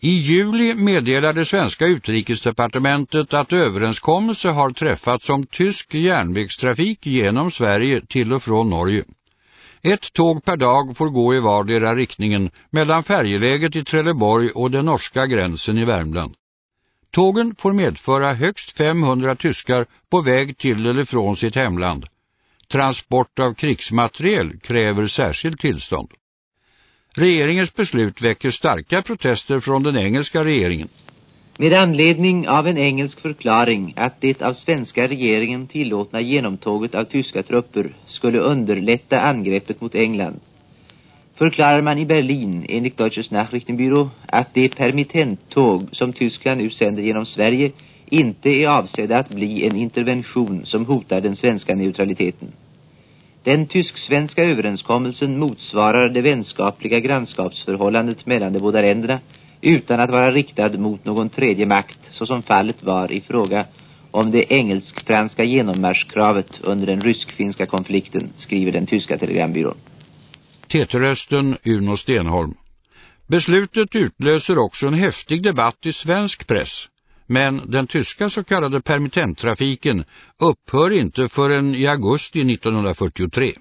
I juli meddelade svenska utrikesdepartementet att överenskommelse har träffats om tysk järnvägstrafik genom Sverige till och från Norge. Ett tåg per dag får gå i vardera riktningen mellan färjeläget i Trelleborg och den norska gränsen i Värmland. Tågen får medföra högst 500 tyskar på väg till eller från sitt hemland. Transport av krigsmateriel kräver särskilt tillstånd. Regeringens beslut väcker starka protester från den engelska regeringen. Med anledning av en engelsk förklaring att det av svenska regeringen tillåtna genomtåget av tyska trupper skulle underlätta angreppet mot England förklarar man i Berlin enligt Deutsches Nachrichtenbüro att det permittenttåg som Tyskland nu sänder genom Sverige inte är avsedda att bli en intervention som hotar den svenska neutraliteten. Den tysk-svenska överenskommelsen motsvarar det vänskapliga grannskapsförhållandet mellan de båda länderna utan att vara riktad mot någon tredje makt såsom fallet var i fråga om det engelsk-franska genommarschkravet under den rysk-finska konflikten, skriver den tyska telegrambyrån. TT-rösten Uno Stenholm. Beslutet utlöser också en häftig debatt i svensk press. Men den tyska så kallade permittenttrafiken upphör inte förrän i augusti 1943.